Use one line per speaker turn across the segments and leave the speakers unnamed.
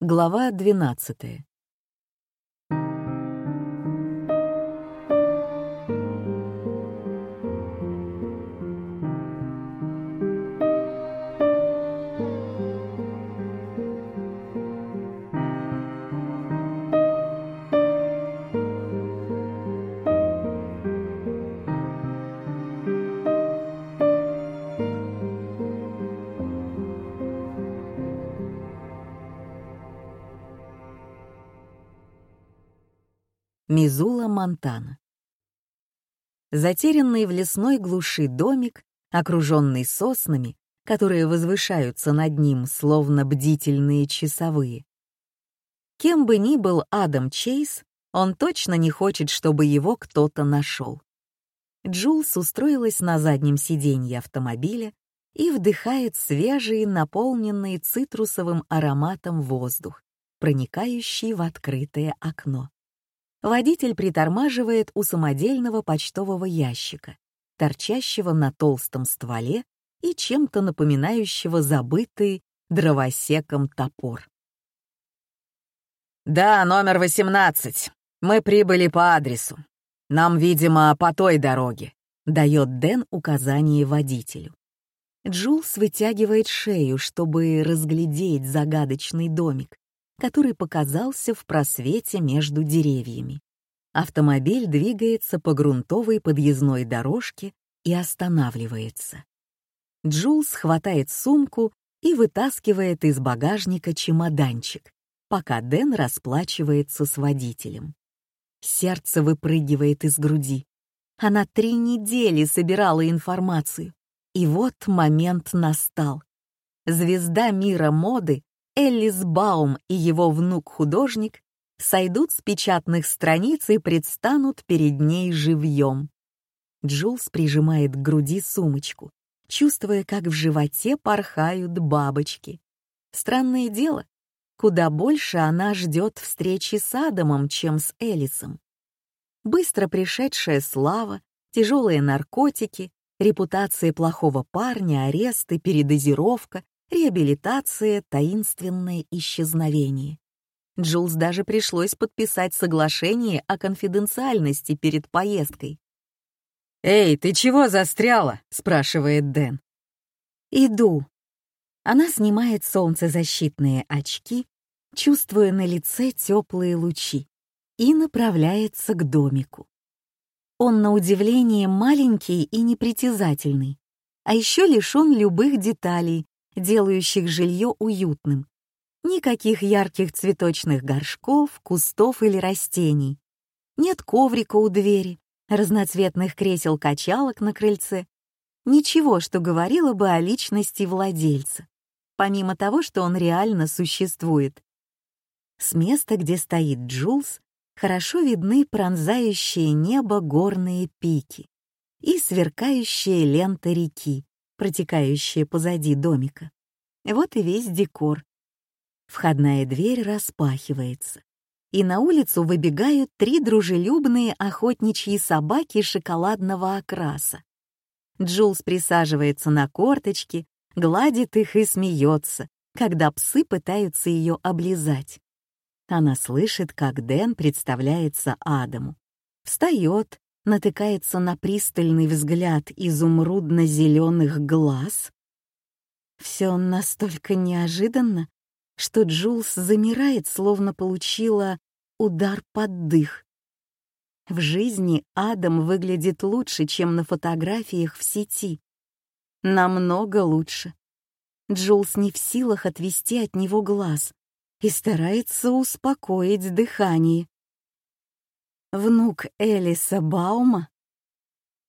Глава 12. Мизула, Монтана. Затерянный в лесной глуши домик, окруженный соснами, которые возвышаются над ним, словно бдительные часовые. Кем бы ни был Адам Чейз, он точно не хочет, чтобы его кто-то нашел. Джулс устроилась на заднем сиденье автомобиля и вдыхает свежий, наполненный цитрусовым ароматом воздух, проникающий в открытое окно. Водитель притормаживает у самодельного почтового ящика, торчащего на толстом стволе и чем-то напоминающего забытый дровосеком топор. «Да, номер 18. Мы прибыли по адресу. Нам, видимо, по той дороге», — дает Дэн указание водителю. Джулс вытягивает шею, чтобы разглядеть загадочный домик, который показался в просвете между деревьями. Автомобиль двигается по грунтовой подъездной дорожке и останавливается. Джулс хватает сумку и вытаскивает из багажника чемоданчик, пока Дэн расплачивается с водителем. Сердце выпрыгивает из груди. Она три недели собирала информацию. И вот момент настал. Звезда мира моды Эллис Баум и его внук-художник сойдут с печатных страниц и предстанут перед ней живьем. Джулс прижимает к груди сумочку, чувствуя, как в животе порхают бабочки. Странное дело, куда больше она ждет встречи с Адамом, чем с Элисом. Быстро пришедшая слава, тяжелые наркотики, репутация плохого парня, аресты, передозировка, реабилитация, таинственное исчезновение. Джулс даже пришлось подписать соглашение о конфиденциальности перед поездкой. «Эй, ты чего застряла?» — спрашивает Дэн. «Иду». Она снимает солнцезащитные очки, чувствуя на лице теплые лучи, и направляется к домику. Он, на удивление, маленький и непритязательный, а еще лишен любых деталей, делающих жилье уютным. Никаких ярких цветочных горшков, кустов или растений. Нет коврика у двери, разноцветных кресел-качалок на крыльце. Ничего, что говорило бы о личности владельца, помимо того, что он реально существует. С места, где стоит Джулс, хорошо видны пронзающие небо горные пики и сверкающая лента реки, протекающая позади домика. Вот и весь декор. Входная дверь распахивается, и на улицу выбегают три дружелюбные охотничьи собаки шоколадного окраса. Джулс присаживается на корточки, гладит их и смеется, когда псы пытаются ее облизать. Она слышит, как Дэн представляется Адаму. Встает, натыкается на пристальный взгляд изумрудно-зеленых глаз. Все настолько неожиданно, что Джулс замирает, словно получила удар под дых. В жизни Адам выглядит лучше, чем на фотографиях в сети. Намного лучше. Джулс не в силах отвести от него глаз и старается успокоить дыхание внук Элиса Баума,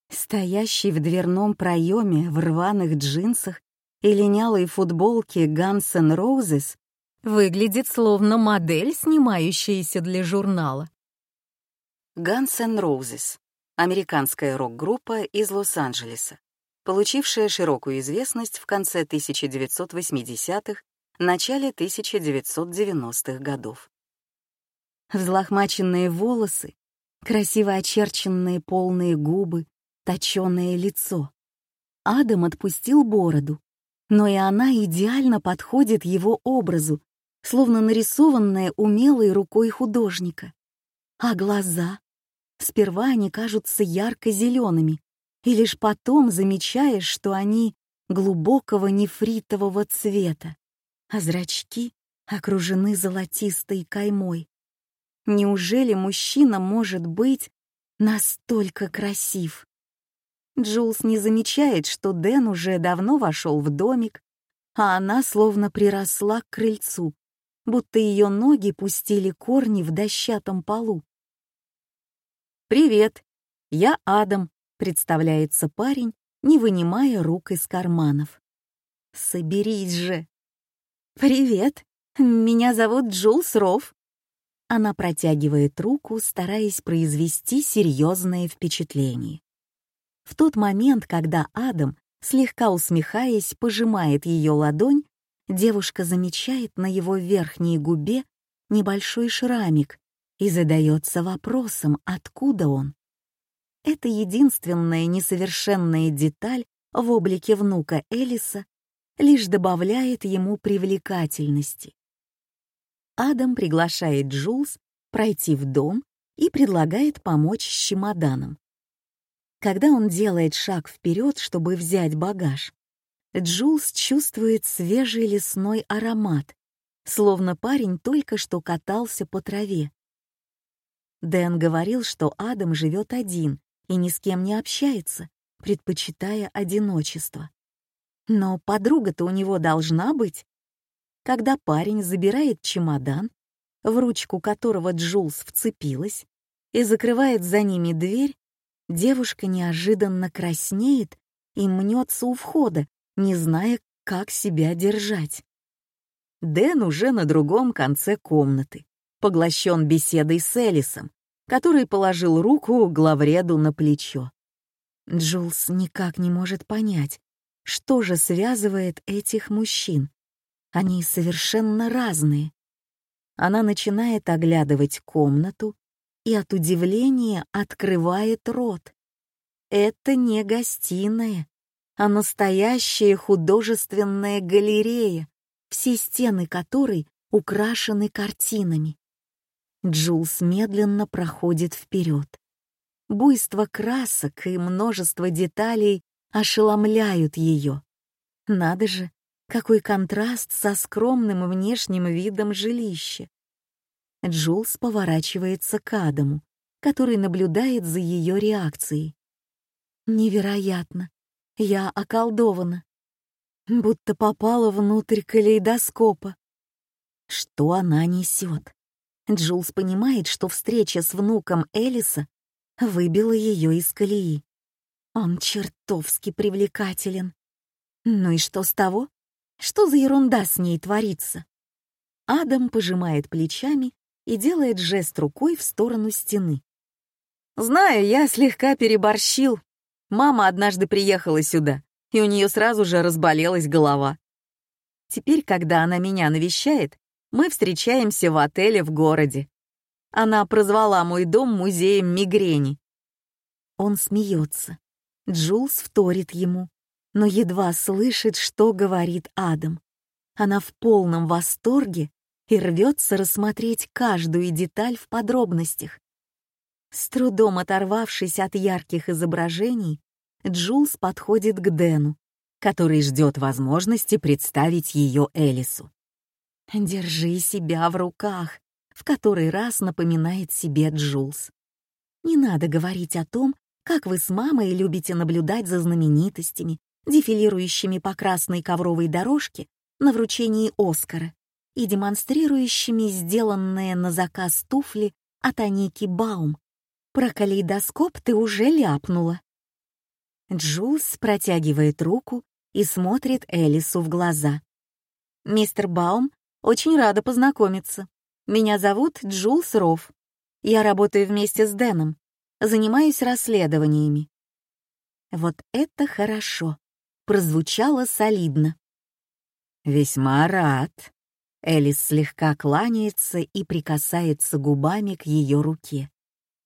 стоящий в дверном проеме в рваных джинсах и линялой футболке Guns N' выглядит словно модель, снимающаяся для журнала. Guns N' Roses — американская рок-группа из Лос-Анджелеса, получившая широкую известность в конце 1980-х, начале 1990-х годов. Взлохмаченные волосы, красиво очерченные полные губы, точёное лицо. Адам отпустил бороду, но и она идеально подходит его образу, словно нарисованное умелой рукой художника. А глаза? Сперва они кажутся ярко-зелеными, и лишь потом замечаешь, что они глубокого нефритового цвета, а зрачки окружены золотистой каймой. Неужели мужчина может быть настолько красив? Джулс не замечает, что Дэн уже давно вошел в домик, а она словно приросла к крыльцу, будто ее ноги пустили корни в дощатом полу. «Привет, я Адам», — представляется парень, не вынимая рук из карманов. «Соберись же!» «Привет, меня зовут Джулс Ров». Она протягивает руку, стараясь произвести серьезное впечатление. В тот момент, когда Адам, слегка усмехаясь, пожимает ее ладонь, девушка замечает на его верхней губе небольшой шрамик и задается вопросом, откуда он. Это единственная несовершенная деталь в облике внука Элиса лишь добавляет ему привлекательности. Адам приглашает Джулс пройти в дом и предлагает помочь с чемоданом. Когда он делает шаг вперед, чтобы взять багаж, Джулс чувствует свежий лесной аромат, словно парень только что катался по траве. Дэн говорил, что Адам живет один и ни с кем не общается, предпочитая одиночество. Но подруга-то у него должна быть. Когда парень забирает чемодан, в ручку которого Джулс вцепилась, и закрывает за ними дверь, девушка неожиданно краснеет и мнется у входа, не зная, как себя держать. Дэн уже на другом конце комнаты, поглощен беседой с Элисом, который положил руку главреду на плечо. Джулс никак не может понять, что же связывает этих мужчин. Они совершенно разные. Она начинает оглядывать комнату, и от удивления открывает рот. Это не гостиная, а настоящая художественная галерея, все стены которой украшены картинами. Джулс медленно проходит вперед. Буйство красок и множество деталей ошеломляют ее. Надо же, какой контраст со скромным внешним видом жилища. Джулс поворачивается к Адаму, который наблюдает за ее реакцией. Невероятно. Я околдована. Будто попала внутрь калейдоскопа. Что она несет? Джулс понимает, что встреча с внуком Элиса выбила ее из колеи. Он чертовски привлекателен. Ну и что с того? Что за ерунда с ней творится? Адам пожимает плечами и делает жест рукой в сторону стены. «Знаю, я слегка переборщил. Мама однажды приехала сюда, и у нее сразу же разболелась голова. Теперь, когда она меня навещает, мы встречаемся в отеле в городе. Она прозвала мой дом музеем мигрени». Он смеется. Джулс вторит ему, но едва слышит, что говорит Адам. Она в полном восторге и рвется рассмотреть каждую деталь в подробностях. С трудом оторвавшись от ярких изображений, Джулс подходит к Дэну, который ждет возможности представить ее Элису. «Держи себя в руках», — в который раз напоминает себе Джулс. «Не надо говорить о том, как вы с мамой любите наблюдать за знаменитостями, дефилирующими по красной ковровой дорожке на вручении Оскара и демонстрирующими сделанные на заказ туфли от Аники Баум. Про калейдоскоп ты уже ляпнула. Джулс протягивает руку и смотрит Элису в глаза. «Мистер Баум, очень рада познакомиться. Меня зовут Джулс Ров. Я работаю вместе с Дэном, занимаюсь расследованиями». Вот это хорошо. Прозвучало солидно. «Весьма рад», Элис слегка кланяется и прикасается губами к ее руке,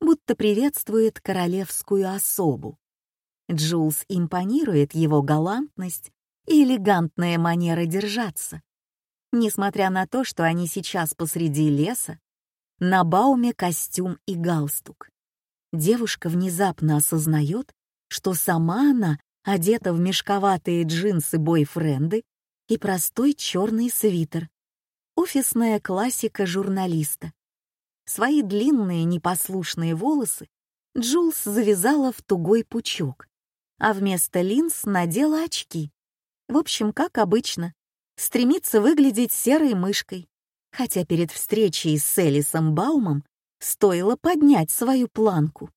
будто приветствует королевскую особу. Джулс импонирует его галантность и элегантная манера держаться. Несмотря на то, что они сейчас посреди леса, на Бауме костюм и галстук. Девушка внезапно осознает, что сама она одета в мешковатые джинсы-бойфренды и простой черный свитер. Офисная классика журналиста. Свои длинные непослушные волосы Джулс завязала в тугой пучок, а вместо линз надела очки. В общем, как обычно, стремится выглядеть серой мышкой, хотя перед встречей с Элисом Баумом стоило поднять свою планку.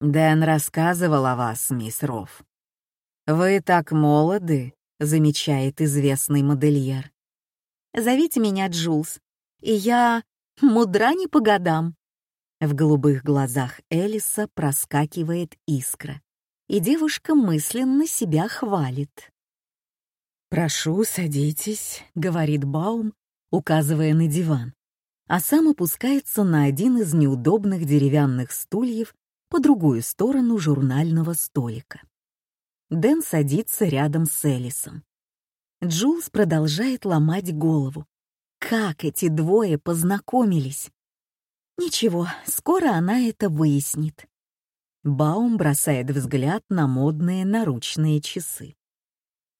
«Дэн рассказывал о вас, мисс Рофф. Вы так молоды», — замечает известный модельер.
«Зовите меня Джулс, и я мудра не по годам».
В голубых глазах Элиса проскакивает искра, и девушка мысленно себя хвалит. «Прошу, садитесь», — говорит Баум, указывая на диван, а сам опускается на один из неудобных деревянных стульев по другую сторону журнального столика. Дэн садится рядом с Элисом. Джулс продолжает ломать голову. Как эти двое познакомились? Ничего, скоро она это выяснит. Баум бросает взгляд на модные наручные часы.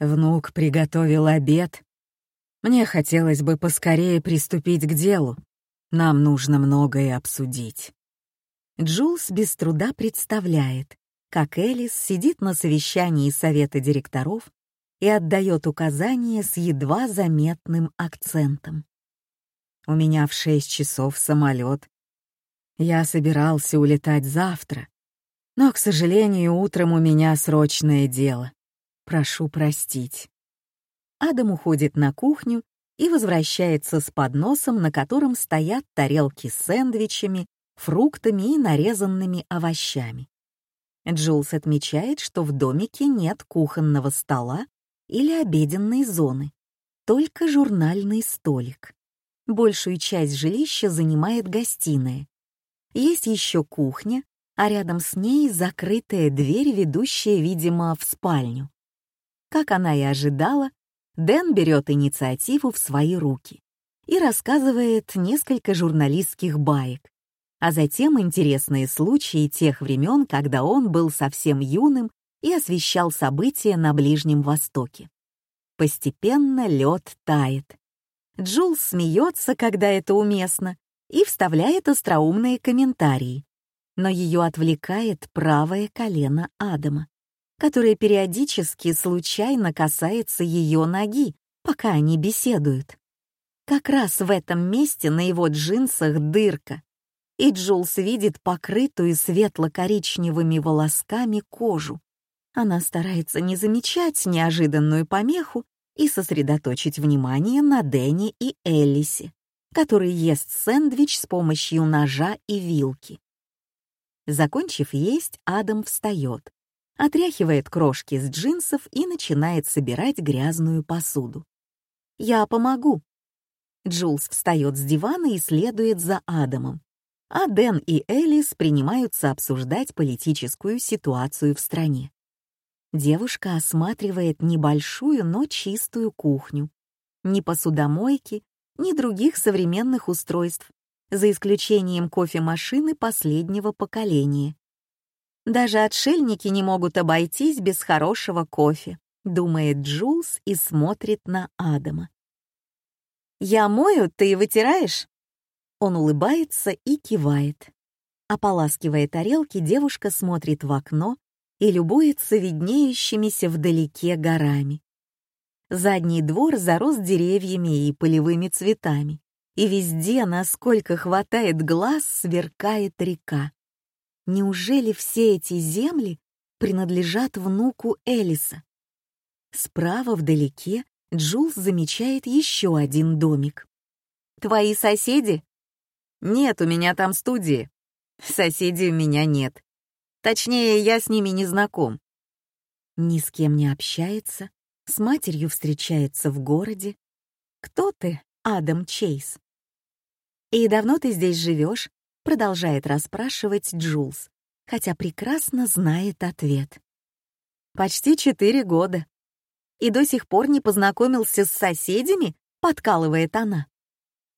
Внук приготовил обед. Мне хотелось бы поскорее приступить к делу. Нам нужно многое обсудить. Джулс без труда представляет, как Элис сидит на совещании совета директоров и отдает указания с едва заметным акцентом. У меня в шесть часов самолет, я собирался улетать завтра, но, к сожалению, утром у меня срочное дело. Прошу простить. Адам уходит на кухню и возвращается с подносом, на котором стоят тарелки с сэндвичами, фруктами и нарезанными овощами. Джулс отмечает, что в домике нет кухонного стола или обеденной зоны, только журнальный столик. Большую часть жилища занимает гостиная, есть еще кухня, а рядом с ней закрытая дверь, ведущая, видимо, в спальню. Как она и ожидала, Дэн берет инициативу в свои руки и рассказывает несколько журналистских баек, а затем интересные случаи тех времен, когда он был совсем юным и освещал события на Ближнем Востоке. Постепенно лед тает. Джул смеется, когда это уместно, и вставляет остроумные комментарии. Но ее отвлекает правое колено Адама, которое периодически случайно касается ее ноги, пока они беседуют. Как раз в этом месте на его джинсах дырка, и Джулс видит покрытую светло-коричневыми волосками кожу. Она старается не замечать неожиданную помеху и сосредоточить внимание на Дэнни и Эллисе который ест сэндвич с помощью ножа и вилки. Закончив есть, Адам встает, отряхивает крошки с джинсов и начинает собирать грязную посуду. «Я помогу». Джулс встает с дивана и следует за Адамом, а Дэн и Элис принимаются обсуждать политическую ситуацию в стране. Девушка осматривает небольшую, но чистую кухню. Ни посудомойки, ни других современных устройств, за исключением кофемашины последнего поколения. Даже отшельники не могут обойтись без хорошего кофе, думает Джулс и смотрит на Адама. «Я мою, ты вытираешь?» Он улыбается и кивает. Ополаскивая тарелки, девушка смотрит в окно и любуется виднеющимися вдалеке горами. Задний двор зарос деревьями и полевыми цветами, и везде, насколько хватает глаз, сверкает река. Неужели все эти земли принадлежат внуку Элиса? Справа вдалеке Джулс замечает еще один домик. «Твои соседи?» «Нет, у меня там студии. Соседей у меня нет. Точнее, я с ними не знаком». Ни с кем не общается, с матерью встречается в городе. Кто ты, Адам Чейз? И давно ты здесь живешь? Продолжает расспрашивать Джулс, хотя прекрасно знает ответ. Почти четыре года. И до сих пор не познакомился с соседями? — подкалывает она.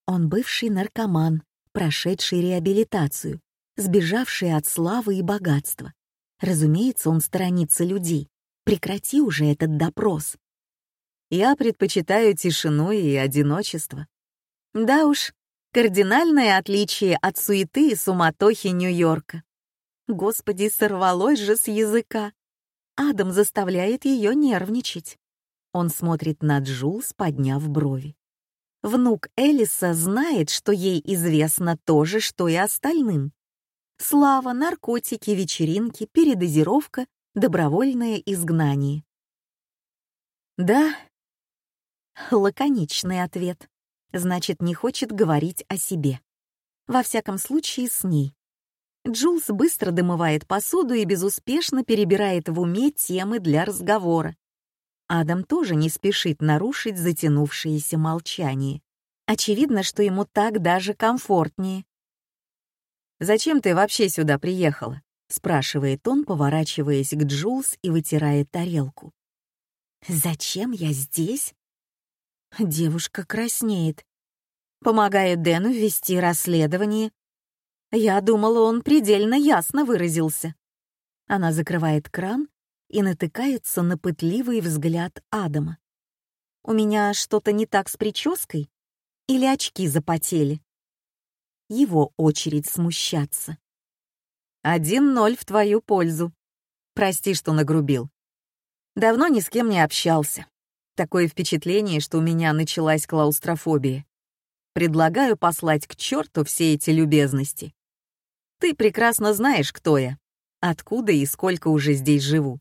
Он бывший наркоман, прошедший реабилитацию, сбежавший от славы и богатства. Разумеется, он сторонится людей. Прекрати уже этот допрос.
Я предпочитаю тишину и одиночество. Да уж, кардинальное отличие от суеты и суматохи Нью-Йорка. Господи, сорвалось же с языка. Адам заставляет ее нервничать. Он смотрит на Джулс, подняв брови. Внук Элиса знает, что ей известно то же, что и остальным. Слава, наркотики, вечеринки, передозировка, добровольное изгнание. Да, лаконичный ответ. Значит, не хочет говорить о себе. Во всяком случае, с ней. Джулс быстро домывает посуду и безуспешно перебирает в уме темы для разговора. Адам тоже не спешит нарушить затянувшееся молчание. Очевидно, что ему так даже комфортнее. «Зачем ты вообще сюда приехала?» — спрашивает он, поворачиваясь к Джулс и вытирая тарелку. «Зачем я здесь?» Девушка краснеет. Помогаю Дэну вести расследование. Я думала, он предельно ясно выразился. Она закрывает кран и натыкается на пытливый взгляд Адама. «У меня что-то не так с прической? Или очки запотели?» Его очередь смущаться. «Один ноль в твою пользу. Прости, что нагрубил. Давно ни с кем не общался. Такое впечатление, что у меня началась клаустрофобия. Предлагаю послать к черту все эти любезности. Ты прекрасно знаешь, кто я, откуда и сколько уже здесь живу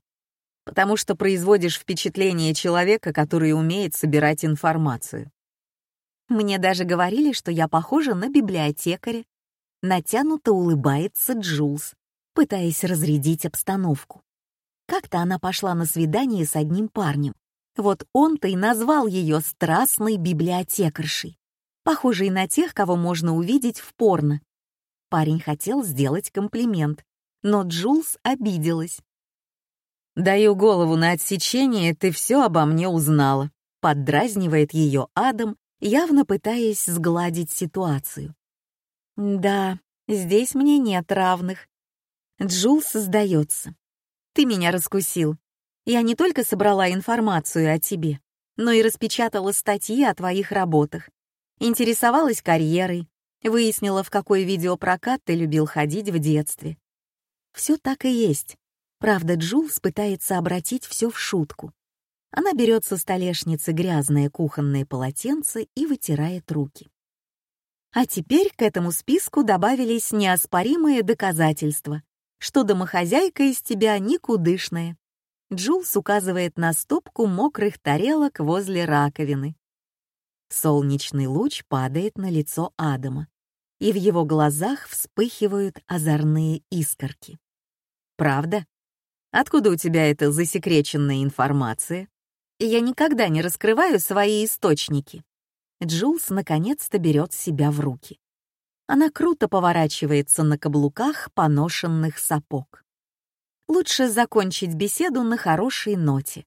потому что производишь впечатление человека, который умеет собирать информацию. Мне даже говорили, что я похожа на библиотекаря. Натянуто улыбается Джулс, пытаясь разрядить обстановку. Как-то она пошла на свидание с одним парнем. Вот он-то и назвал ее страстной библиотекаршей, похожей на тех, кого можно увидеть в порно. Парень хотел сделать комплимент, но Джулс обиделась. «Даю голову на отсечение, ты все обо мне узнала», — поддразнивает ее Адам, явно пытаясь сгладить ситуацию. «Да, здесь мне нет равных». Джул создается. «Ты меня раскусил. Я не только собрала информацию о тебе, но и распечатала статьи о твоих работах. Интересовалась карьерой, выяснила, в какой видеопрокат ты любил ходить в детстве. Все так и есть. Правда, Джулс пытается обратить все в шутку. Она берет со столешницы грязное кухонное полотенце и вытирает руки. А теперь к этому списку добавились неоспоримые доказательства, что домохозяйка из тебя никудышная. Джулс указывает на стопку мокрых тарелок возле раковины. Солнечный луч падает на лицо Адама, и в его глазах вспыхивают озорные искорки. «Правда?» Откуда у тебя эта засекреченная информация? Я никогда не раскрываю свои источники. Джулс наконец-то берет себя в руки. Она круто поворачивается на каблуках поношенных сапог. Лучше закончить беседу на хорошей ноте.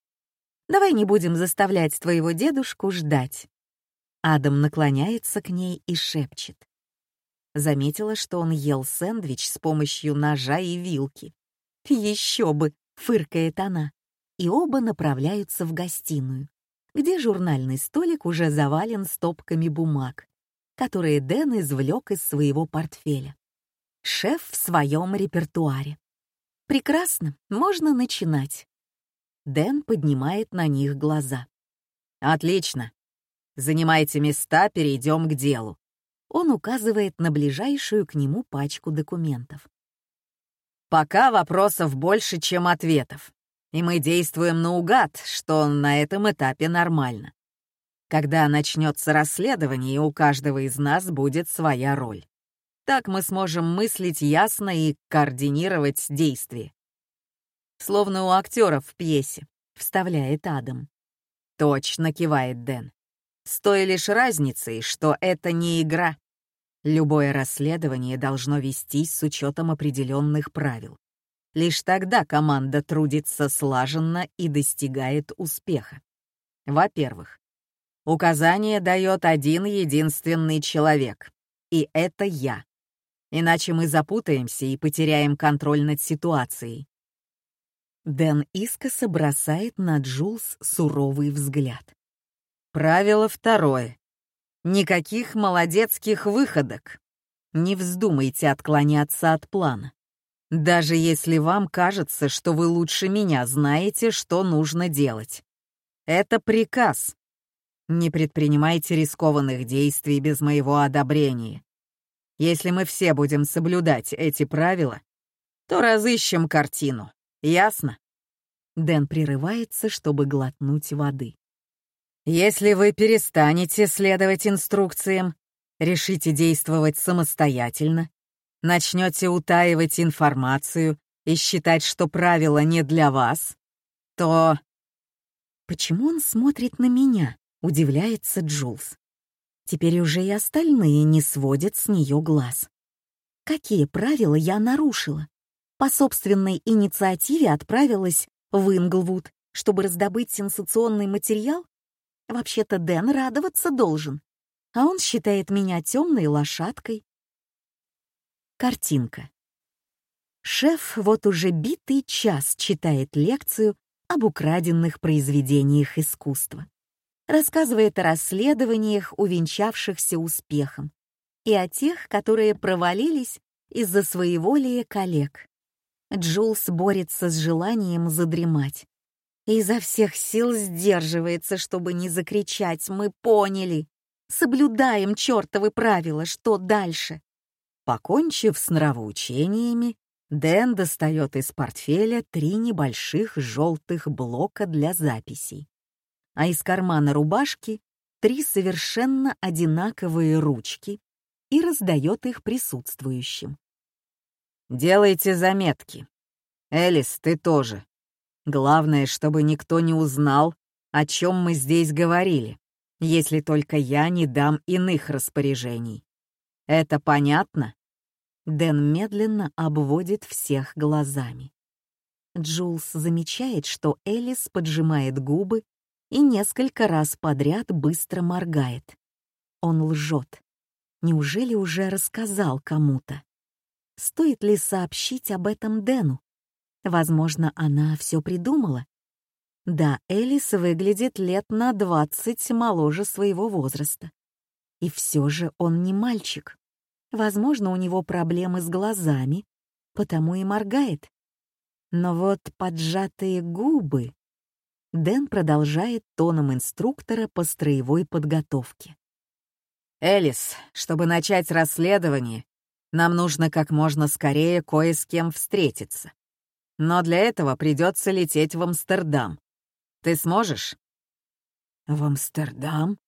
Давай не будем заставлять твоего дедушку ждать. Адам наклоняется к ней и шепчет. Заметила, что он ел сэндвич с помощью ножа и вилки. «Еще бы!» — фыркает она. И оба направляются в гостиную, где журнальный столик уже завален стопками бумаг, которые Дэн извлек из своего портфеля. Шеф в своем репертуаре. Прекрасно, можно начинать. Дэн поднимает на них глаза. «Отлично. Занимайте места, перейдем к делу». Он указывает на ближайшую к нему пачку документов. Пока вопросов больше, чем ответов. И мы действуем наугад, что на этом этапе нормально. Когда начнется расследование, у каждого из нас будет своя роль. Так мы сможем мыслить ясно и координировать действия. Словно у актеров в пьесе, вставляет Адам. Точно кивает Дэн. С той лишь разницей, что это не игра. Любое расследование должно вестись с учетом определенных правил. Лишь тогда команда трудится слаженно и достигает успеха. Во-первых, Указание дает один единственный человек, и это я. Иначе мы запутаемся и потеряем контроль над ситуацией.
Дэн искоса бросает на Джулс суровый взгляд.
Правило второе. Никаких молодецких выходок. Не вздумайте отклоняться от плана. Даже если вам кажется, что вы лучше меня знаете, что нужно делать. Это приказ. Не предпринимайте рискованных действий без моего одобрения. Если мы все будем соблюдать эти правила, то разыщем картину. Ясно?
Дэн прерывается, чтобы глотнуть воды.
Если вы перестанете следовать инструкциям, решите действовать самостоятельно, начнете утаивать информацию и считать, что правила не для вас, то...
Почему он смотрит на меня? Удивляется Джулс. Теперь уже и остальные не сводят с нее глаз. Какие правила я нарушила? По собственной инициативе отправилась в Инглвуд, чтобы раздобыть сенсационный материал? Вообще-то Дэн радоваться должен, а он считает меня темной лошадкой. Картинка. Шеф вот уже битый час читает лекцию об украденных произведениях искусства. Рассказывает о расследованиях, увенчавшихся успехом, и о тех, которые провалились из-за своеволия коллег. Джулс борется с желанием задремать. И изо всех сил сдерживается, чтобы не закричать «Мы поняли!» Соблюдаем чертовы правила, что дальше?
Покончив с нравоучениями, Дэн достает из портфеля три небольших желтых блока для записей, а из кармана рубашки три совершенно одинаковые ручки и раздает их присутствующим. Делайте заметки. Элис, ты тоже. Главное, чтобы никто не узнал, о чем мы здесь говорили, если только я не дам иных распоряжений. Это понятно? Дэн медленно обводит всех глазами.
Джулс замечает, что Элис поджимает губы и несколько раз подряд быстро моргает. Он лжет. Неужели уже рассказал кому-то? Стоит ли сообщить об этом Дэну? Возможно, она все придумала. Да, Элис выглядит лет на двадцать моложе своего возраста. И все же он не мальчик. Возможно, у него проблемы с глазами, потому и моргает. Но вот поджатые губы... Дэн продолжает тоном инструктора по строевой подготовке.
«Элис, чтобы начать расследование, нам нужно как можно скорее кое с кем встретиться. Но для этого придется лететь в Амстердам. Ты сможешь?»
«В Амстердам?»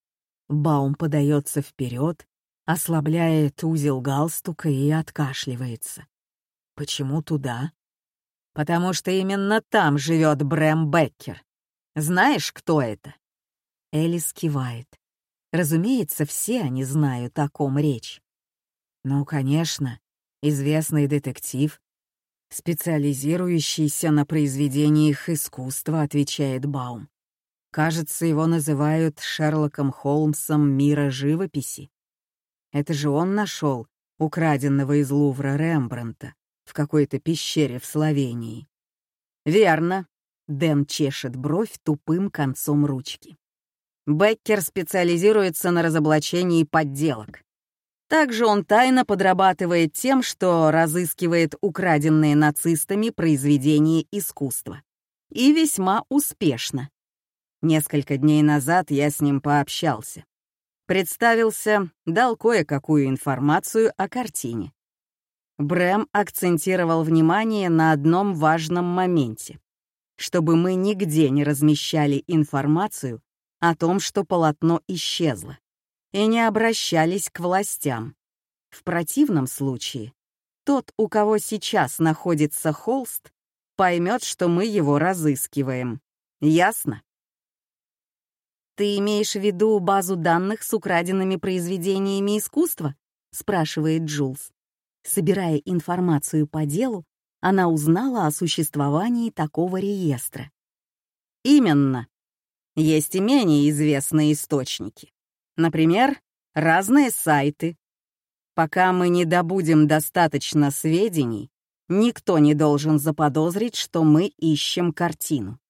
Баум подается вперед, ослабляет узел галстука и откашливается. «Почему туда?»
«Потому что именно там живет Брэм Беккер. Знаешь, кто это?»
Элис кивает. Разумеется, все они знают, о ком речь.
Ну, конечно, известный детектив, специализирующийся на произведениях искусства, отвечает Баум. Кажется, его называют Шерлоком Холмсом мира живописи. Это же он нашел украденного из Лувра Рембранта в какой-то пещере в Словении. Верно. Дэн чешет бровь тупым концом ручки. Беккер специализируется на разоблачении подделок. Также он тайно подрабатывает тем, что разыскивает украденные нацистами произведения искусства. И весьма успешно. Несколько дней назад я с ним пообщался. Представился, дал кое-какую информацию о картине. Брэм акцентировал внимание на одном важном моменте. Чтобы мы нигде не размещали информацию о том, что полотно исчезло и не обращались к властям. В противном случае тот, у кого сейчас находится холст, поймет, что мы его разыскиваем. Ясно?
«Ты имеешь в виду базу данных с украденными произведениями искусства?» — спрашивает Джулс. Собирая информацию по делу, она узнала о существовании такого реестра.
«Именно. Есть и менее известные источники. Например, разные сайты. Пока мы не добудем достаточно сведений, никто не должен заподозрить, что мы ищем картину.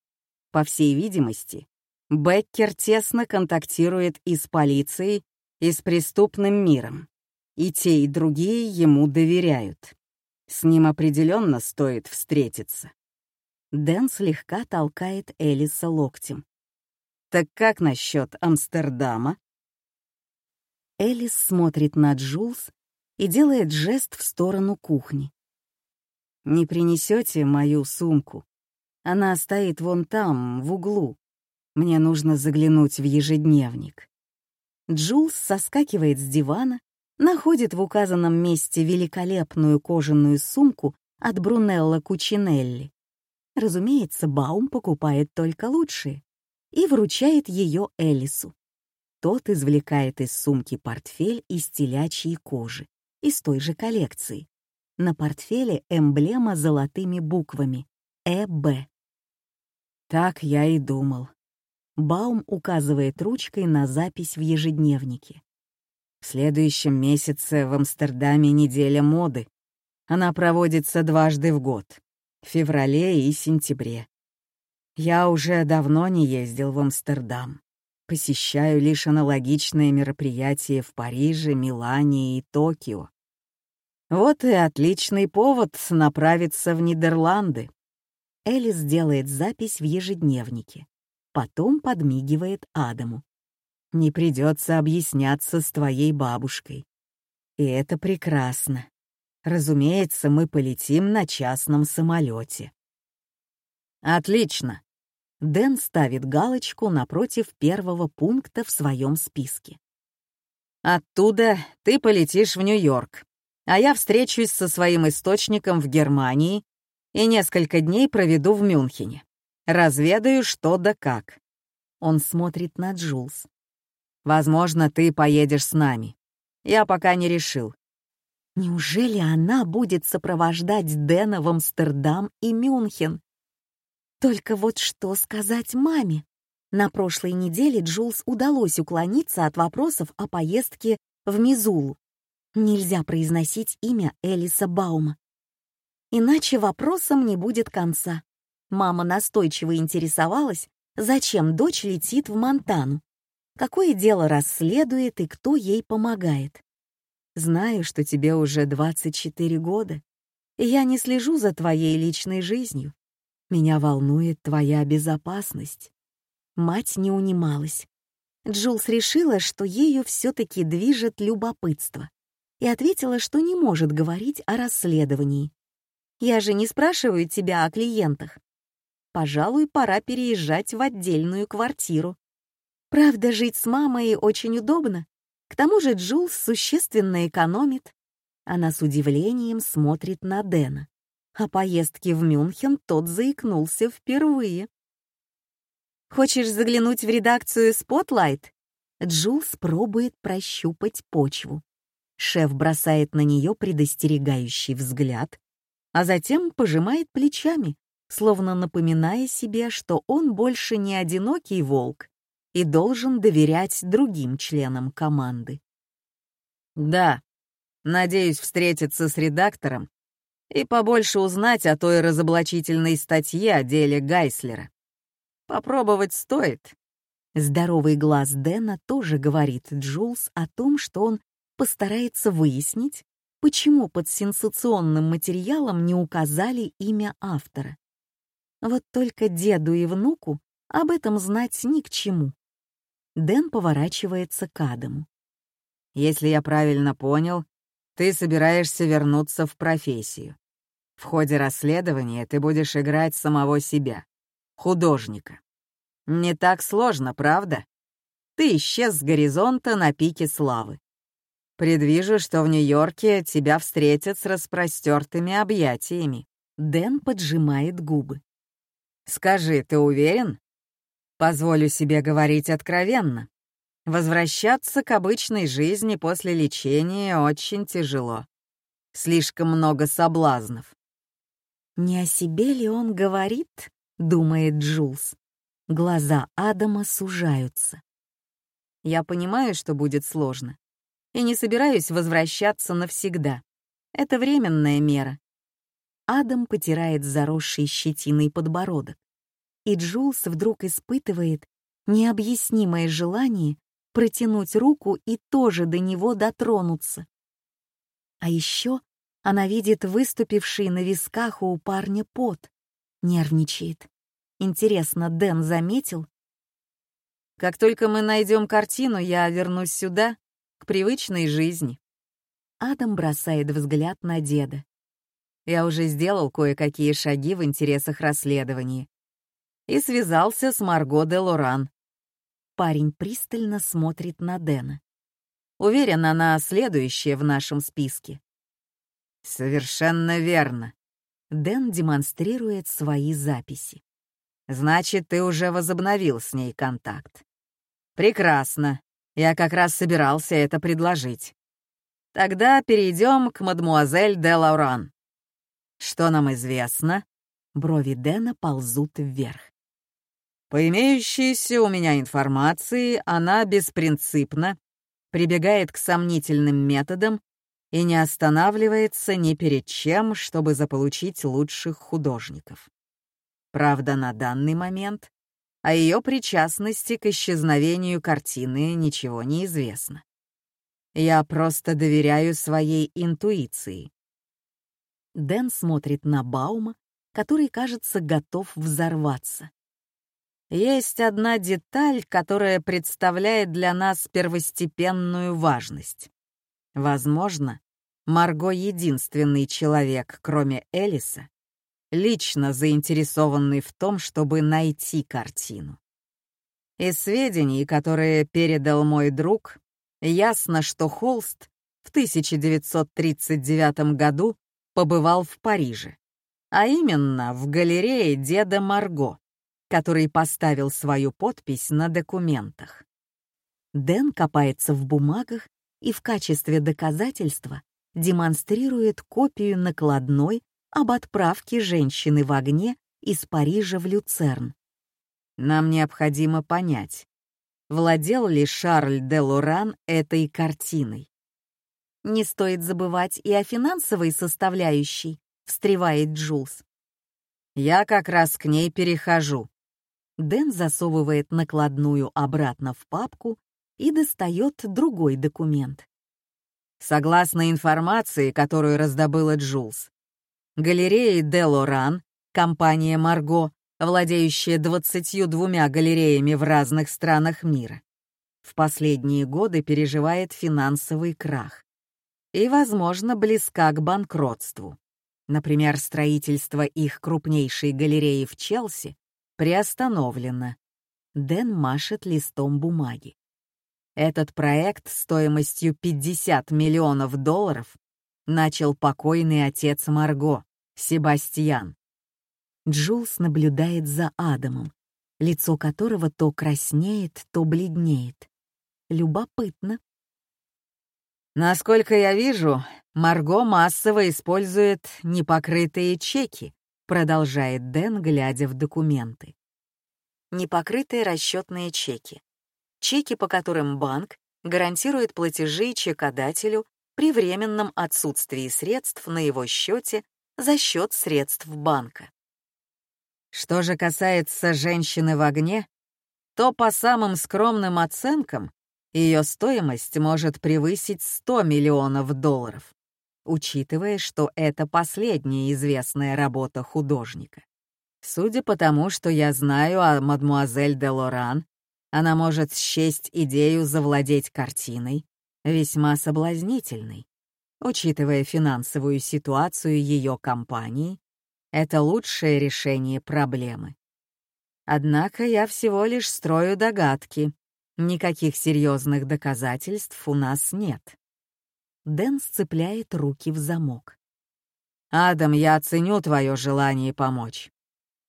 По всей видимости, Беккер тесно контактирует и с полицией, и с преступным миром. И те, и другие ему доверяют. С ним определенно стоит встретиться. Дэн слегка толкает Элиса локтем. «Так как насчет Амстердама?» Элис смотрит на Джулс и делает жест в сторону кухни. «Не принесете мою сумку? Она стоит вон там, в углу. Мне нужно заглянуть в ежедневник». Джулс соскакивает с дивана, находит в указанном месте великолепную кожаную сумку от Брунелла Кучинелли. Разумеется, Баум покупает только лучшие и вручает ее Элису. Тот извлекает из сумки портфель из телячьей кожи, из той же коллекции. На портфеле эмблема золотыми буквами «ЭБ». Так я и думал. Баум указывает ручкой на запись в ежедневнике. В следующем месяце в Амстердаме неделя моды. Она проводится дважды в год, в феврале и сентябре. Я уже давно не ездил в Амстердам посещаю лишь аналогичные мероприятия в Париже, Милане и Токио. Вот и отличный повод направиться в Нидерланды. Элис делает запись в ежедневнике, потом подмигивает Адаму. Не придется объясняться с твоей бабушкой. И это прекрасно. Разумеется, мы полетим на частном самолете. Отлично. Дэн ставит галочку напротив первого пункта в своем списке. «Оттуда ты полетишь в Нью-Йорк, а я встречусь со своим источником в Германии и несколько дней проведу в Мюнхене. Разведаю, что да как». Он смотрит на Джулс. «Возможно, ты поедешь с нами. Я пока не решил». Неужели она будет сопровождать Дэна в Амстердам и Мюнхен? Только вот что сказать маме? На прошлой неделе Джулс удалось уклониться от вопросов о поездке в Мизулу. Нельзя произносить имя Элиса Баума. Иначе вопросом не будет конца. Мама настойчиво интересовалась, зачем дочь летит в Монтану. Какое дело расследует и кто ей помогает. Знаю, что тебе уже 24 года, и я не слежу за твоей личной жизнью. Меня волнует твоя безопасность». Мать не унималась. Джулс решила, что ею все-таки движет любопытство, и ответила, что не может говорить о расследовании. «Я же не спрашиваю тебя о клиентах. Пожалуй, пора переезжать в отдельную квартиру. Правда, жить с мамой очень удобно. К тому же Джулс существенно экономит. Она с удивлением смотрит на Дэна. О поездке в Мюнхен тот заикнулся впервые. «Хочешь заглянуть в редакцию Spotlight?» Джулс пробует прощупать почву. Шеф бросает на нее предостерегающий взгляд, а затем пожимает плечами, словно напоминая себе, что он больше не одинокий волк и должен доверять другим членам команды. «Да, надеюсь встретиться с редактором и побольше узнать о той разоблачительной статье о деле Гайслера. Попробовать стоит. Здоровый глаз Дэна тоже говорит Джулс о том, что он постарается выяснить, почему под сенсационным материалом не указали имя автора. Вот только деду и внуку об этом знать ни к чему. Дэн поворачивается к Адаму. «Если я правильно понял, ты собираешься вернуться в профессию. В ходе расследования ты будешь играть самого себя, художника. Не так сложно, правда? Ты исчез с горизонта на пике славы. Предвижу, что в Нью-Йорке тебя встретят с распростертыми объятиями. Дэн поджимает губы. Скажи, ты уверен? Позволю себе говорить откровенно. Возвращаться к обычной жизни после лечения очень тяжело. Слишком много соблазнов. «Не о себе ли он говорит?» — думает Джулс.
Глаза Адама сужаются.
Я понимаю, что будет сложно. И не собираюсь возвращаться навсегда. Это временная мера.
Адам потирает заросший щетиной подбородок. И Джулс вдруг испытывает необъяснимое желание протянуть руку и тоже до него дотронуться. А еще она видит выступивший на висках у парня пот. Нервничает. Интересно, Дэн заметил?
Как только мы найдем картину, я вернусь сюда, к привычной жизни.
Адам бросает взгляд на деда.
Я уже сделал кое-какие шаги в интересах расследования и связался с Марго де Лоран.
Парень пристально смотрит на Дэна.
Уверен, она следующая в нашем списке.
Совершенно верно.
Дэн демонстрирует свои записи.
Значит, ты уже возобновил с ней контакт. Прекрасно. Я как раз собирался это предложить. Тогда перейдем к мадмуазель де Лауран. Что нам известно?
Брови Дэна ползут вверх.
По имеющейся у меня информации, она беспринципна, прибегает к сомнительным методам и не останавливается ни перед чем, чтобы заполучить лучших художников. Правда, на данный момент о ее причастности к исчезновению картины ничего не известно. Я просто доверяю своей интуиции.
Дэн смотрит на Баума, который, кажется, готов взорваться.
Есть одна деталь, которая представляет для нас первостепенную важность. Возможно, Марго — единственный человек, кроме Элиса, лично заинтересованный в том, чтобы найти картину. Из сведений, которые передал мой друг, ясно, что Холст в 1939 году побывал в Париже, а именно в галерее деда Марго, который поставил свою подпись на документах.
Дэн копается в бумагах и в качестве доказательства демонстрирует копию накладной об отправке женщины в огне из Парижа в Люцерн.
Нам необходимо понять, владел ли Шарль де Лоран этой картиной.
«Не стоит забывать и о финансовой составляющей», — встревает Джулс.
«Я как раз к ней перехожу».
Дэн засовывает накладную обратно в папку и достает другой документ.
Согласно информации, которую раздобыла Джулс, галереи Де Лоран, компания Марго, владеющая 22 галереями в разных странах мира, в последние годы переживает финансовый крах и, возможно, близка к банкротству. Например, строительство их крупнейшей галереи в Челси приостановлено.
Дэн машет листом бумаги.
Этот проект стоимостью 50 миллионов долларов начал покойный отец Марго, Себастьян.
Джулс наблюдает за Адамом, лицо которого то краснеет, то бледнеет. Любопытно.
Насколько я вижу, Марго массово использует непокрытые чеки, продолжает Дэн, глядя в документы.
Непокрытые расчетные чеки. Чеки, по которым банк гарантирует платежи чекодателю при временном отсутствии средств на его счете за счет средств банка.
Что же касается женщины в огне, то по самым скромным оценкам ее стоимость может превысить 100 миллионов долларов, учитывая, что это последняя известная работа художника. Судя по тому, что я знаю о мадмуазель де Лоран, она может счесть идею завладеть картиной весьма соблазнительной. Учитывая финансовую ситуацию ее компании, это лучшее решение проблемы. Однако я всего лишь строю догадки. Никаких серьезных доказательств у нас нет.
Дэн сцепляет руки в замок.
«Адам, я оценю твое желание помочь.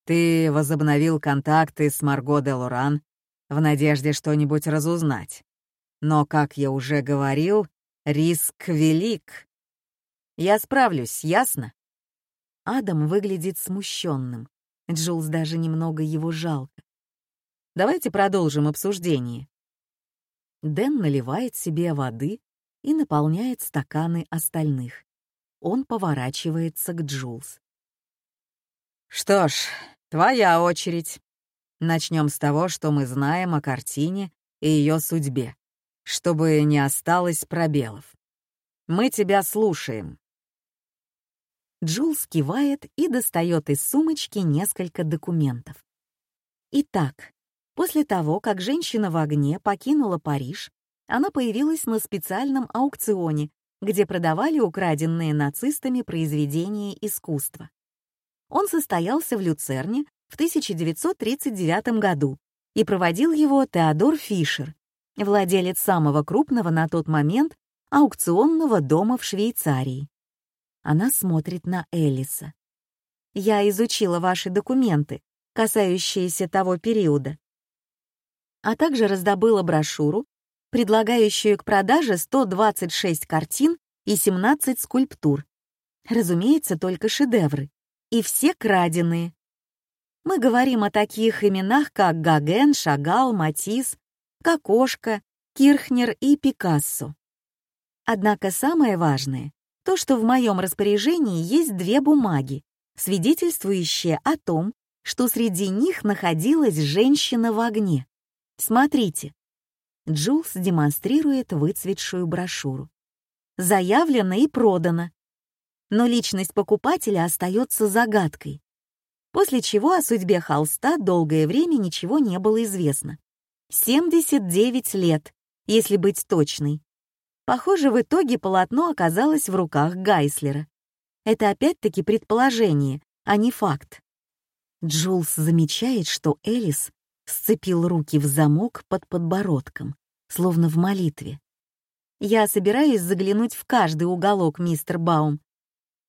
Ты возобновил контакты с Марго де Лоран в надежде что-нибудь разузнать. Но, как я уже говорил, риск велик. Я справлюсь, ясно?
Адам выглядит смущенным. Джулс даже немного его жалко.
Давайте продолжим обсуждение».
Дэн наливает себе воды и наполняет стаканы остальных. Он поворачивается к Джулс.
«Что ж, твоя очередь. Начнем с того, что мы знаем о картине и ее судьбе, чтобы не осталось пробелов. Мы тебя слушаем».
Джулс кивает и достает из сумочки несколько документов. Итак, после того, как женщина в огне покинула Париж, она появилась на специальном аукционе, где продавали украденные нацистами произведения искусства. Он состоялся в Люцерне в 1939 году и проводил его Теодор Фишер, владелец самого крупного на тот момент аукционного дома в Швейцарии. Она смотрит на Элиса. «Я изучила ваши документы, касающиеся того периода, а также раздобыла брошюру, предлагающую к продаже 126 картин и 17 скульптур. Разумеется, только шедевры. И все краденые. Мы говорим о таких именах, как Гаген, Шагал, Матисс, Кокошка, Кирхнер и Пикассо. Однако самое важное — то, что в моем распоряжении есть две бумаги, свидетельствующие о том, что среди них находилась женщина в огне. Смотрите. Джулс демонстрирует выцветшую брошюру. Заявлено и продано. Но личность покупателя остается загадкой. После чего о судьбе холста долгое время ничего не было известно. 79 лет, если быть точной. Похоже, в итоге полотно оказалось в руках Гайслера. Это опять-таки предположение, а не факт. Джулс замечает, что Элис сцепил руки в замок под подбородком, словно в молитве. «Я собираюсь заглянуть в каждый уголок, мистер Баум.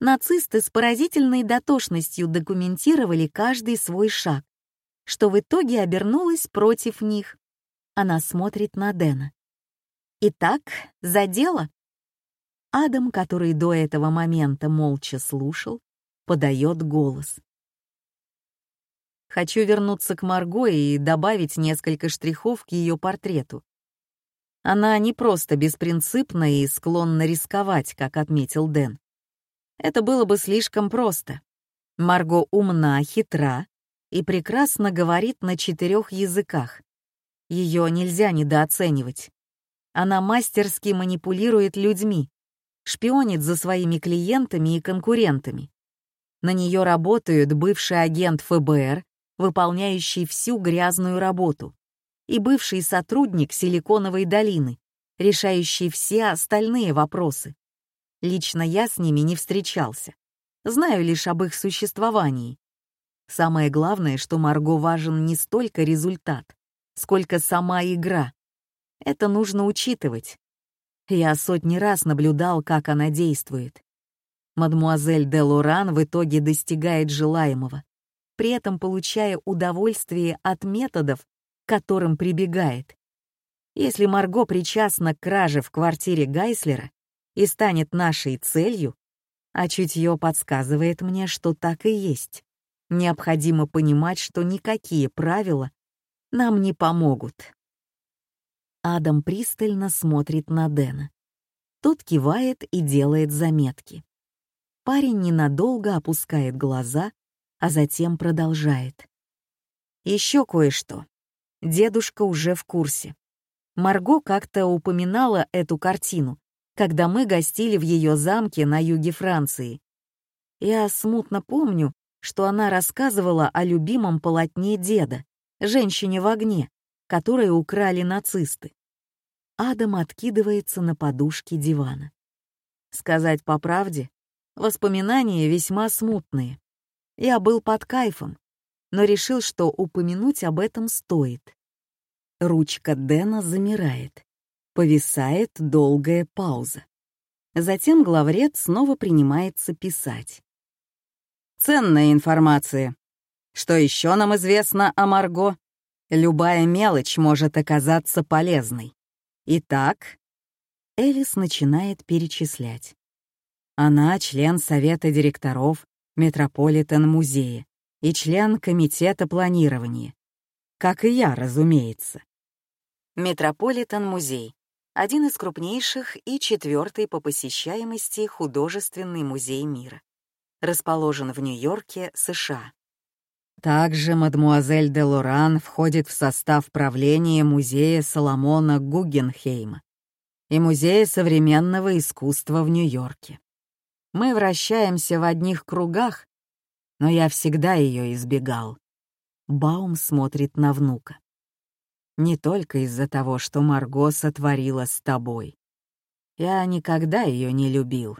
Нацисты с поразительной дотошностью документировали каждый свой шаг, что в итоге обернулось против них. Она смотрит на Дэна. Итак, за дело. Адам, который до этого момента молча слушал, подает голос.
Хочу вернуться к Марго и добавить несколько штрихов к ее портрету. Она не просто беспринципна и склонна рисковать, как отметил Дэн. Это было бы слишком просто. Марго умна, хитра и прекрасно говорит на четырех языках. Ее нельзя недооценивать. Она мастерски манипулирует людьми, шпионит за своими клиентами и конкурентами. На нее работают бывший агент ФБР, выполняющий всю грязную работу, и бывший сотрудник Силиконовой долины, решающий все остальные вопросы. Лично я с ними не встречался. Знаю лишь об их существовании. Самое главное, что Марго важен не столько результат, сколько сама игра. Это нужно учитывать. Я сотни раз наблюдал, как она действует. Мадмуазель де Лоран в итоге достигает желаемого, при этом получая удовольствие от методов, к которым прибегает. Если Марго причастна к краже в квартире Гайслера и станет нашей целью, а чутье подсказывает мне, что так и есть, необходимо понимать, что никакие правила нам не помогут. Адам пристально смотрит на Дэна. Тот кивает и делает заметки. Парень ненадолго опускает глаза, а затем продолжает. Еще кое-что. Дедушка уже в курсе. Марго как-то упоминала эту картину, когда мы гостили в ее замке на юге Франции. Я смутно помню, что она рассказывала о любимом полотне деда, женщине в огне, которое украли нацисты. Адам откидывается на подушке дивана. Сказать по правде, воспоминания весьма смутные. Я был под кайфом, но решил, что упомянуть об этом стоит. Ручка Дэна замирает. Повисает долгая пауза. Затем главред снова принимается писать. Ценная информация. Что еще нам известно о Марго? Любая мелочь может оказаться полезной. Итак, Элис начинает перечислять. Она член совета директоров Метрополитен-музея и член комитета планирования. Как и я, разумеется.
Метрополитен-музей — один из крупнейших и четвертый по посещаемости художественный музей мира. Расположен в Нью-Йорке, США.
Также мадмуазель де Лоран входит в состав правления музея Соломона Гугенхейма и Музея современного искусства в Нью-Йорке. Мы вращаемся в одних кругах, но я всегда ее избегал. Баум смотрит на внука. Не только из-за того, что Марго сотворила с тобой. Я никогда ее не любил.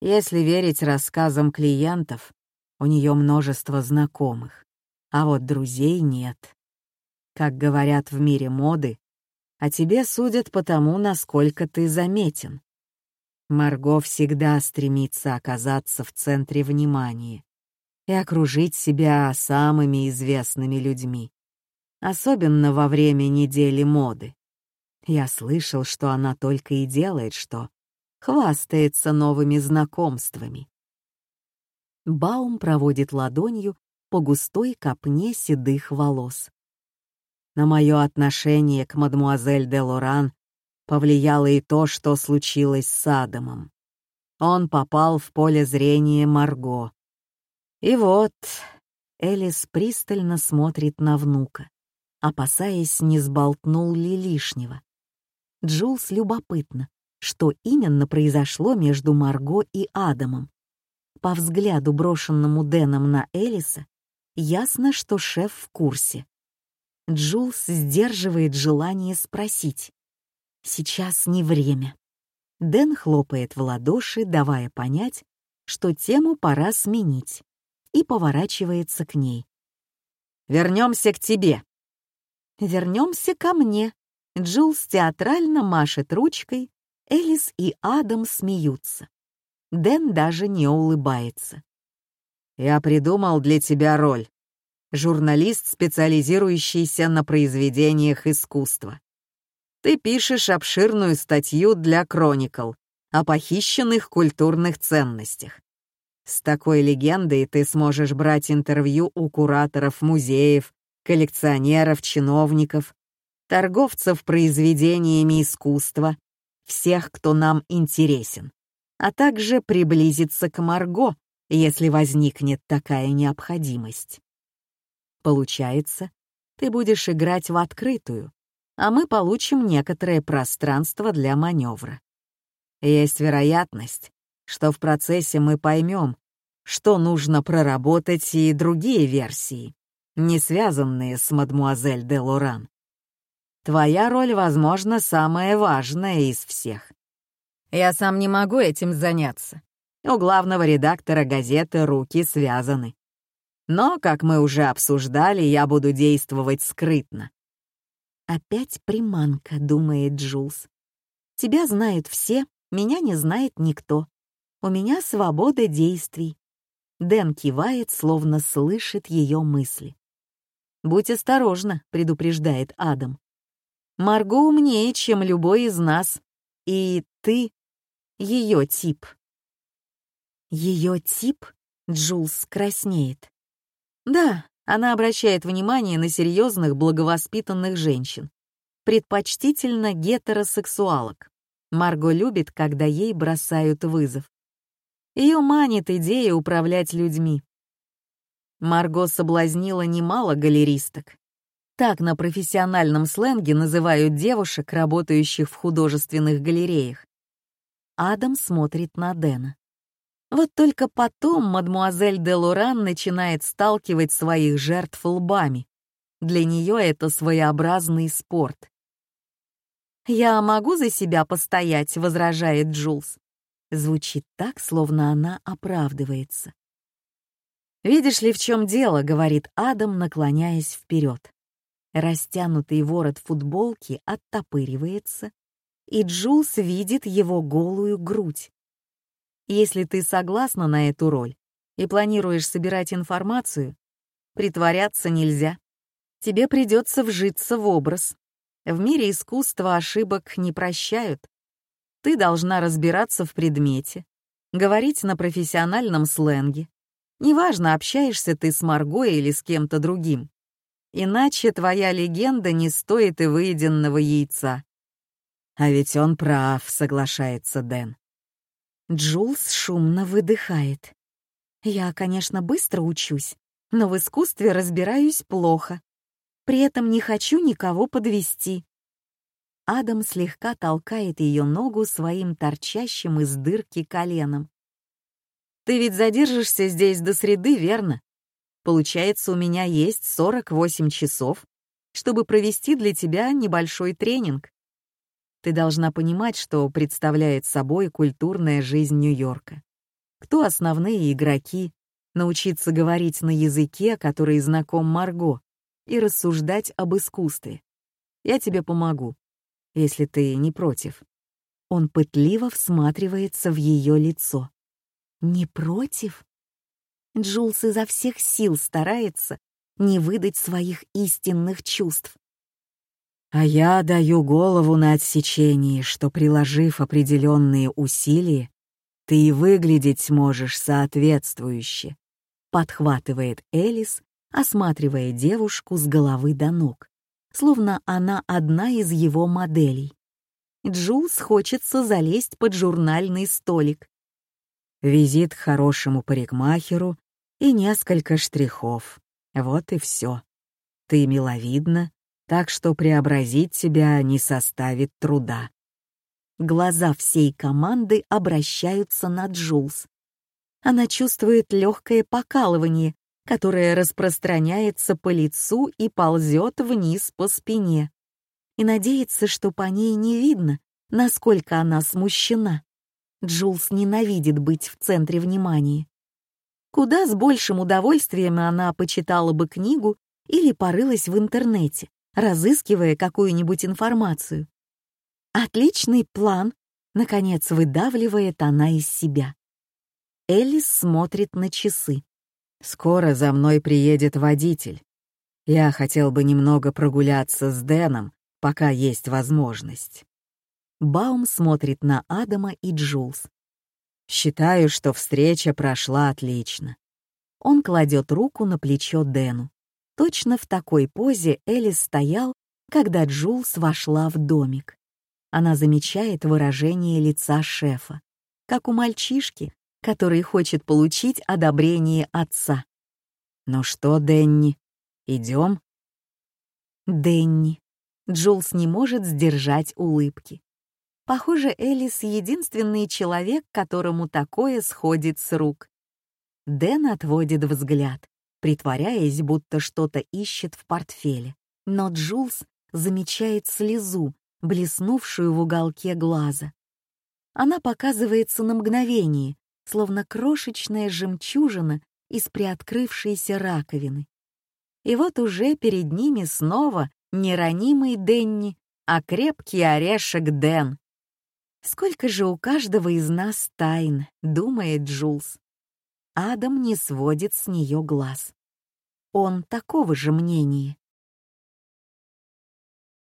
Если верить рассказам клиентов, у нее множество знакомых, а вот друзей нет. Как говорят в мире моды, о тебе судят по тому, насколько ты заметен. Марго всегда стремится оказаться в центре внимания и окружить себя самыми известными людьми, особенно во время недели моды. Я слышал, что она только и делает, что хвастается новыми знакомствами. Баум проводит ладонью по густой копне седых волос. На мое отношение к мадмуазель де Лоран повлияло и то, что случилось с Адамом. Он попал в поле зрения Марго. И вот Элис пристально смотрит на внука, опасаясь, не сболтнул ли лишнего. Джулс любопытно, что именно произошло между Марго и Адамом. По взгляду, брошенному Дэном на Элиса, ясно, что шеф в курсе. Джулс сдерживает желание спросить. Сейчас не время. Дэн хлопает в ладоши, давая понять, что тему пора сменить, и поворачивается к ней. «Вернемся к тебе». «Вернемся ко мне». Джулс театрально машет ручкой, Элис и Адам смеются. Дэн даже не улыбается. «Я придумал для тебя роль. Журналист, специализирующийся на произведениях искусства. Ты пишешь обширную статью для Chronicle о похищенных культурных ценностях. С такой легендой ты сможешь брать интервью у кураторов музеев, коллекционеров, чиновников, торговцев произведениями искусства, всех, кто нам интересен а также приблизиться к Марго, если возникнет такая необходимость. Получается, ты будешь играть в открытую, а мы получим некоторое пространство для маневра. Есть вероятность, что в процессе мы поймем, что нужно проработать и другие версии, не связанные с мадмуазель де Лоран. Твоя роль, возможно, самая важная из всех. Я сам не могу этим заняться. У главного редактора газеты руки связаны. Но, как мы уже обсуждали, я буду действовать скрытно. «Опять приманка», — думает Джулс. «Тебя знают все, меня не знает никто. У меня свобода действий». Дэн кивает, словно слышит ее мысли. «Будь осторожна», — предупреждает Адам. «Марго умнее, чем любой из нас. И ты ее тип. Ее тип? Джулс краснеет. Да, она обращает внимание на серьезных, благовоспитанных женщин. Предпочтительно гетеросексуалок. Марго любит, когда ей бросают вызов. Ее манит идея управлять людьми. Марго соблазнила немало галеристок. Так на профессиональном сленге называют девушек, работающих в художественных галереях. Адам смотрит на Дэна. Вот только потом мадмуазель де Лоран начинает сталкивать своих жертв лбами. Для нее это своеобразный спорт. «Я могу за себя постоять», — возражает Джулс. Звучит так, словно она оправдывается. «Видишь ли, в чем дело?» — говорит Адам, наклоняясь вперед. Растянутый ворот футболки оттопыривается, и Джулс видит его голую грудь. Если ты согласна на эту роль и планируешь собирать информацию, притворяться нельзя. Тебе придется вжиться в образ. В мире искусства ошибок не прощают. Ты должна разбираться в предмете, говорить на профессиональном сленге. Неважно, общаешься ты с Марго или с кем-то другим. Иначе твоя легенда не стоит и выеденного яйца. А ведь он прав, соглашается Дэн.
Джулс шумно выдыхает. Я, конечно, быстро учусь, но в искусстве разбираюсь плохо. При этом не хочу никого подвести. Адам слегка толкает ее ногу своим торчащим из дырки коленом.
«Ты ведь задержишься здесь до среды, верно? Получается, у меня есть 48 часов, чтобы провести для тебя небольшой тренинг. Ты должна понимать, что представляет собой культурная жизнь Нью-Йорка. Кто основные игроки, научиться говорить на языке, который знаком Марго, и рассуждать об искусстве. Я тебе помогу, если ты не против.
Он пытливо всматривается в ее лицо. «Не против?» Джулс изо всех сил старается не выдать своих истинных чувств.
А я даю голову на отсечение, что, приложив определенные усилия, ты и выглядеть можешь соответствующе, подхватывает Элис, осматривая девушку с головы до ног, словно она одна из его моделей. Джулс хочется залезть под журнальный столик. Визит к хорошему парикмахеру и несколько штрихов. Вот и все. Ты миловидна, так что преобразить тебя не составит труда.
Глаза всей команды обращаются на Джулс. Она чувствует легкое покалывание, которое распространяется по лицу и ползет вниз по спине. И надеется, что по ней не видно, насколько она смущена. Джулс ненавидит быть в центре внимания. Куда с большим удовольствием она почитала бы книгу или порылась в интернете, разыскивая какую-нибудь информацию. «Отличный план!» — наконец выдавливает она из себя. Элис смотрит на часы.
«Скоро за мной приедет водитель. Я хотел бы немного прогуляться с Дэном, пока есть возможность».
Баум смотрит на Адама и Джулс.
Считаю, что встреча прошла отлично.
Он кладет руку на плечо Дэну. Точно в такой позе Элис стоял, когда Джулс вошла в домик. Она замечает выражение лица шефа, как у мальчишки, который хочет получить одобрение отца.
«Ну что, Дэнни, идем?»
Дэнни. Джулс не может сдержать улыбки. Похоже, Элис — единственный человек, которому такое сходит с рук. Дэн отводит взгляд, притворяясь, будто что-то ищет в портфеле. Но Джулс замечает слезу, блеснувшую в уголке глаза. Она показывается на мгновение, словно крошечная жемчужина из приоткрывшейся раковины. И вот уже перед ними снова не ранимый Денни, а крепкий орешек Дэн. Сколько же у каждого из нас тайн, думает Джулс. Адам не сводит с нее глаз. Он такого же мнения.